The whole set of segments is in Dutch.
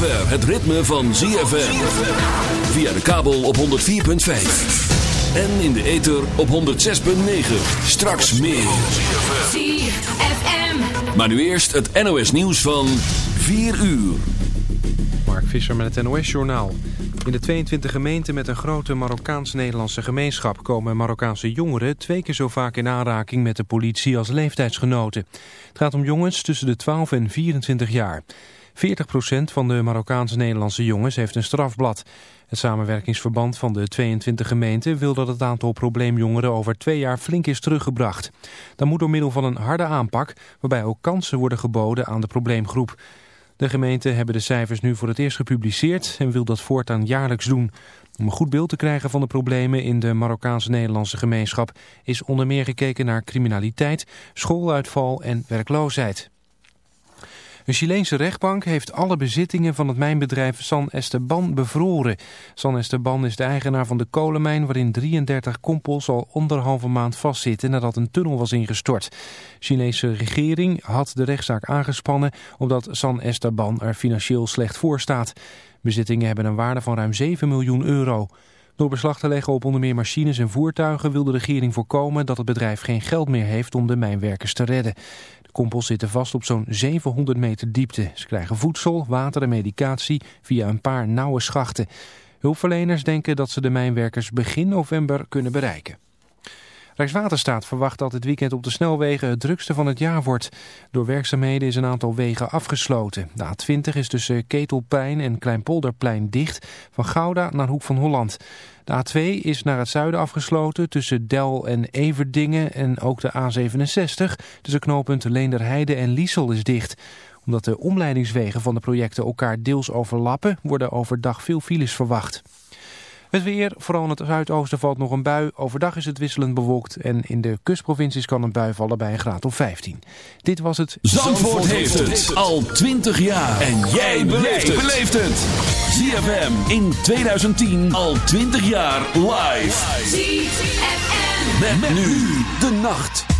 zover het ritme van ZFM. Via de kabel op 104.5. En in de ether op 106.9. Straks meer. ZFM. Maar nu eerst het NOS nieuws van 4 uur. Mark Visser met het NOS-journaal. In de 22 gemeenten met een grote Marokkaans-Nederlandse gemeenschap... komen Marokkaanse jongeren twee keer zo vaak in aanraking met de politie als leeftijdsgenoten. Het gaat om jongens tussen de 12 en 24 jaar. 40% van de Marokkaanse Nederlandse jongens heeft een strafblad. Het samenwerkingsverband van de 22 gemeenten wil dat het aantal probleemjongeren over twee jaar flink is teruggebracht. Dat moet door middel van een harde aanpak, waarbij ook kansen worden geboden aan de probleemgroep. De gemeenten hebben de cijfers nu voor het eerst gepubliceerd en wil dat voortaan jaarlijks doen. Om een goed beeld te krijgen van de problemen in de Marokkaanse Nederlandse gemeenschap is onder meer gekeken naar criminaliteit, schooluitval en werkloosheid. Een Chileense rechtbank heeft alle bezittingen van het mijnbedrijf San Esteban bevroren. San Esteban is de eigenaar van de kolenmijn waarin 33 kompels al anderhalve maand vastzitten nadat een tunnel was ingestort. De Chinese regering had de rechtszaak aangespannen omdat San Esteban er financieel slecht voor staat. Bezittingen hebben een waarde van ruim 7 miljoen euro. Door beslag te leggen op onder meer machines en voertuigen wil de regering voorkomen dat het bedrijf geen geld meer heeft om de mijnwerkers te redden. De kompels zitten vast op zo'n 700 meter diepte. Ze krijgen voedsel, water en medicatie via een paar nauwe schachten. Hulpverleners denken dat ze de mijnwerkers begin november kunnen bereiken. Rijkswaterstaat verwacht dat dit weekend op de snelwegen het drukste van het jaar wordt. Door werkzaamheden is een aantal wegen afgesloten. De A20 is tussen Ketelplein en Kleinpolderplein dicht, van Gouda naar Hoek van Holland. De A2 is naar het zuiden afgesloten tussen Del en Everdingen en ook de A67 tussen knooppunten Leenderheide en Liesel is dicht omdat de omleidingswegen van de projecten elkaar deels overlappen, worden overdag veel files verwacht. Het weer, vooral in het zuidoosten valt nog een bui. Overdag is het wisselend bewolkt en in de kustprovincies kan een bui vallen bij een graad of 15. Dit was het... Zandvoort, heeft het al 20 jaar. En jij beleeft het. ZFM in 2010 al 20 jaar live. ZFM. Met, nu de nacht.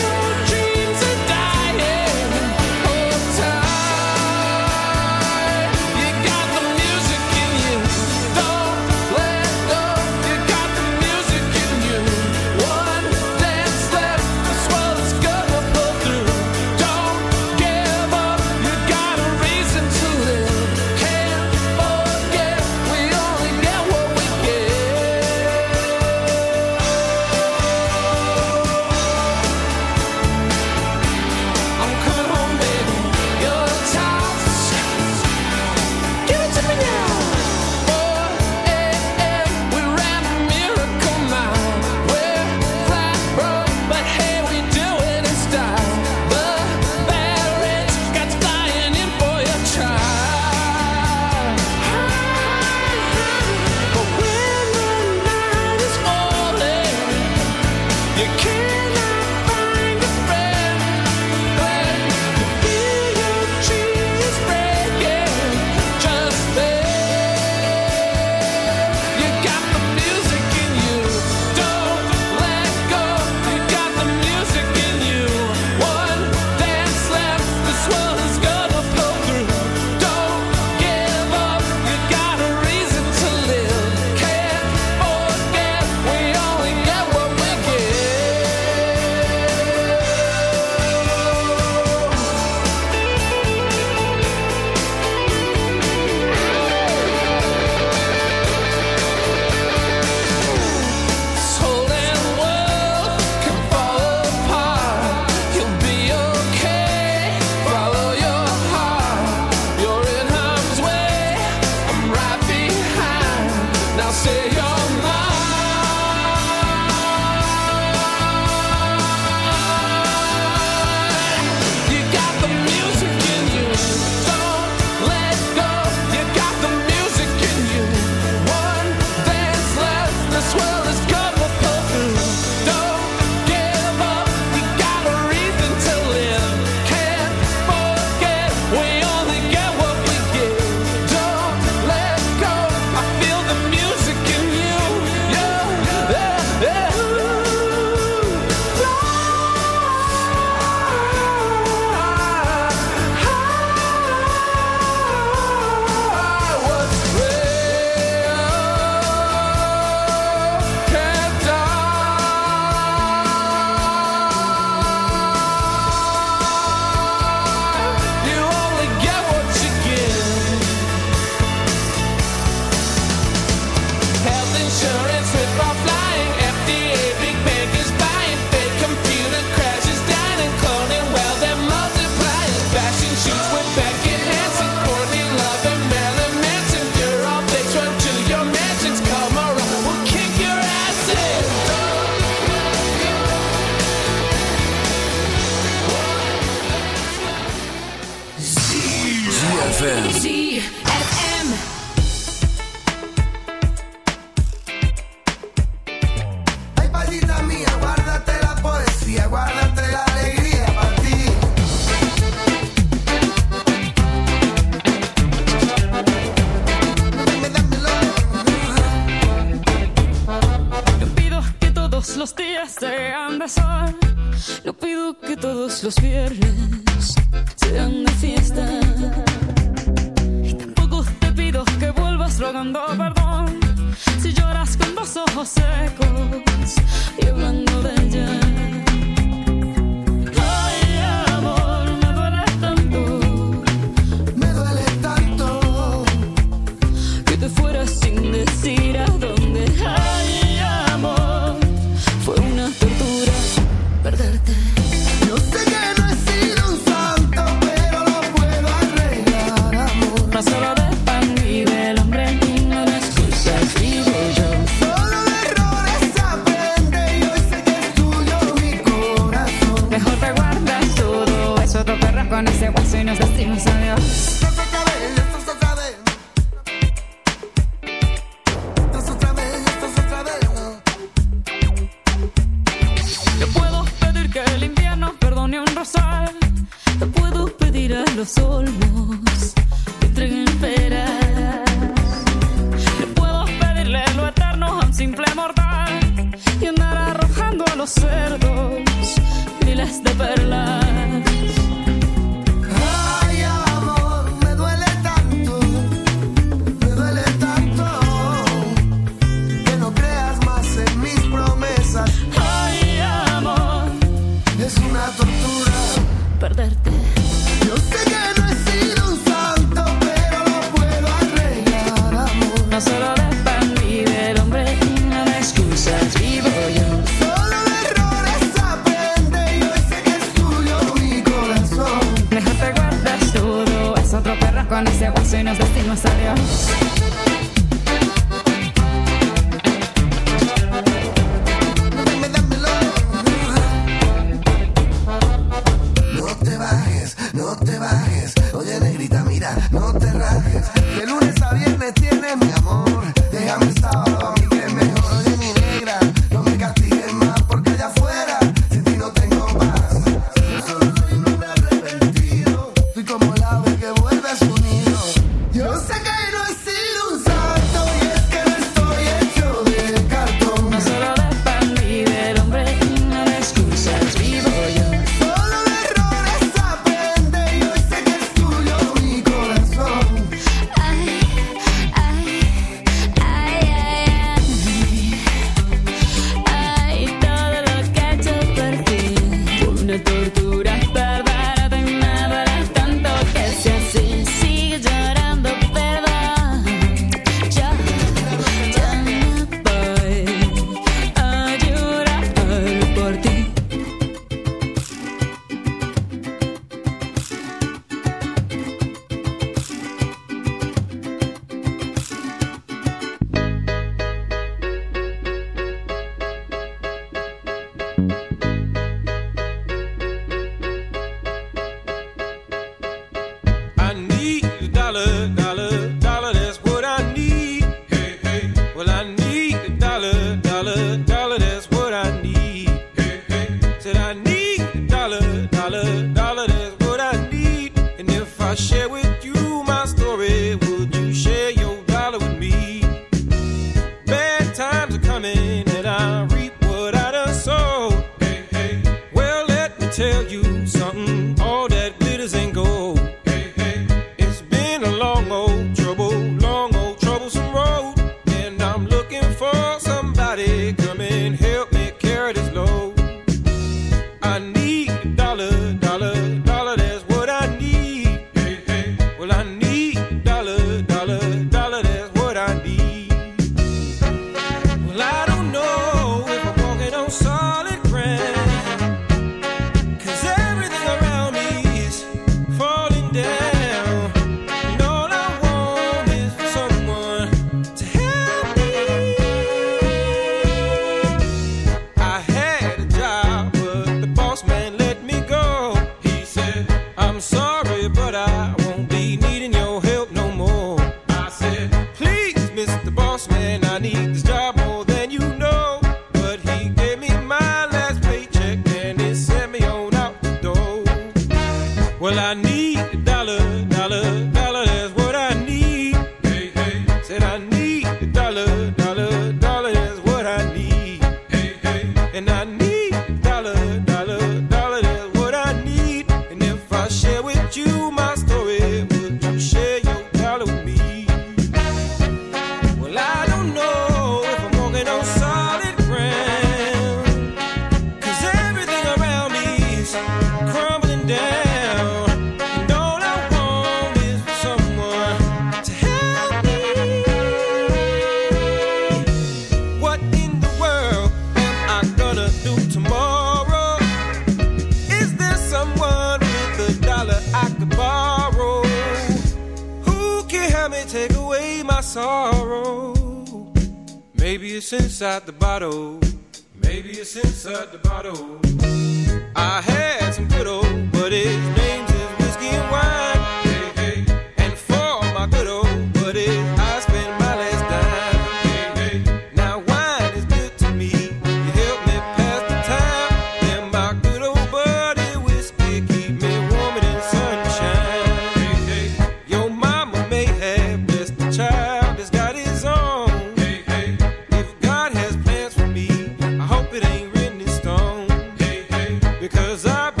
cause I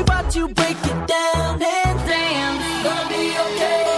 me what you break it down and dance. Gonna be okay.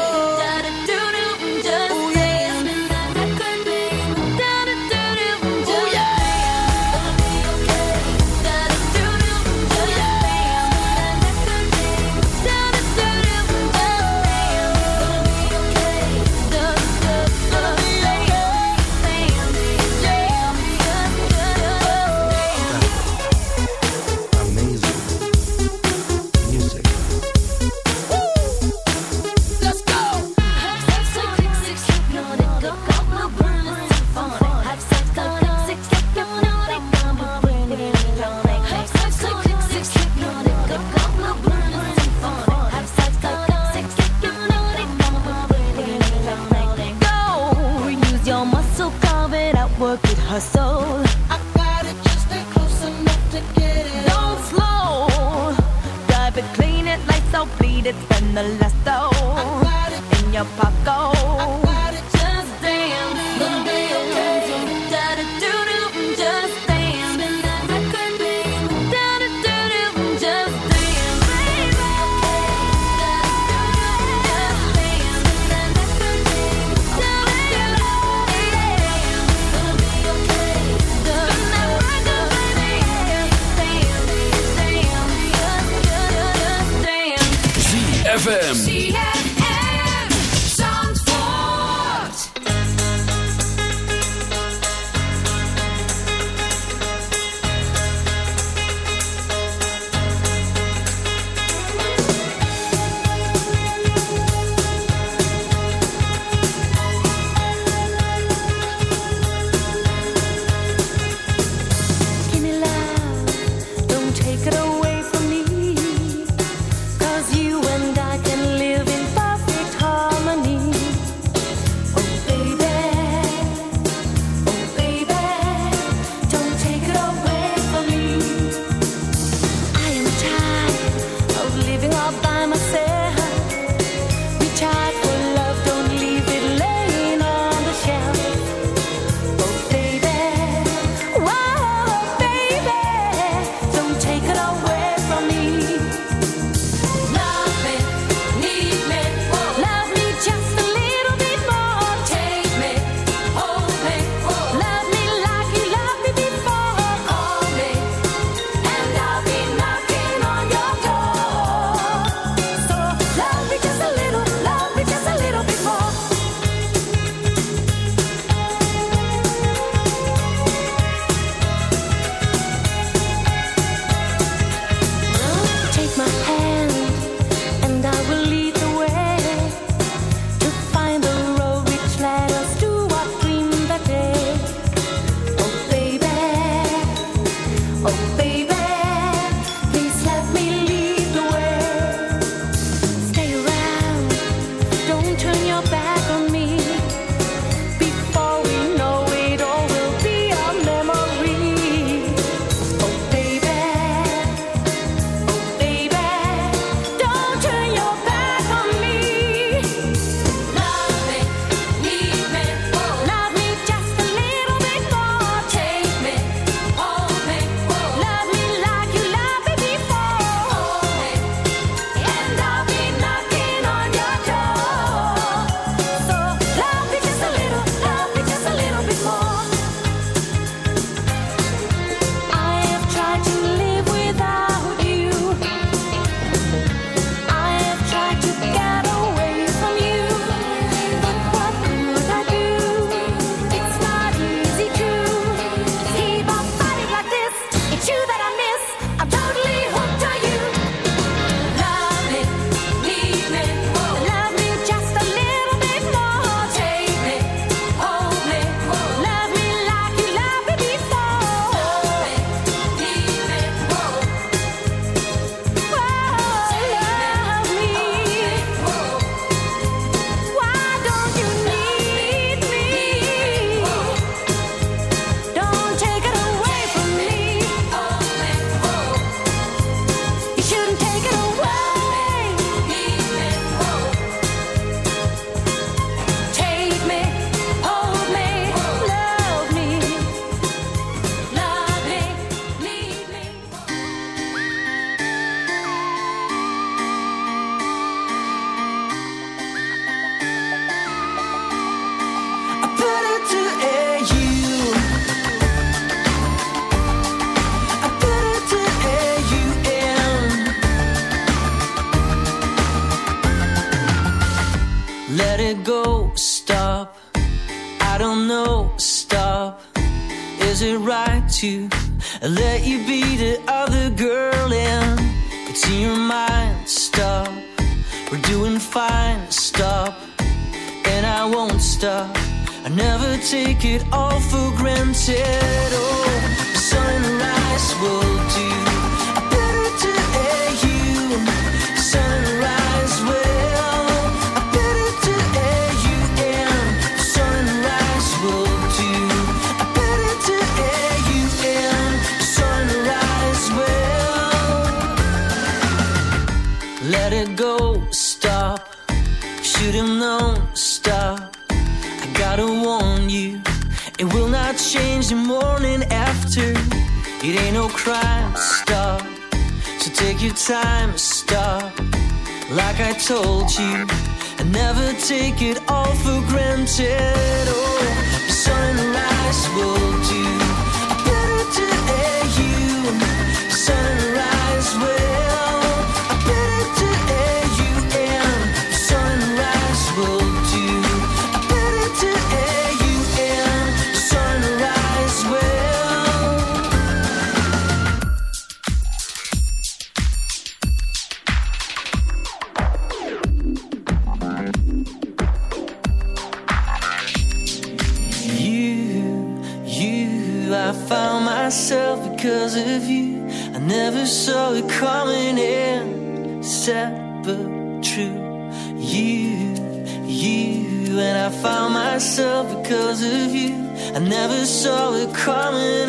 take it all for granted. Oh, sunrise will. It ain't no crime, stop. So take your time, stop. Like I told you, and never take it all for granted. Oh, the will do. saw it coming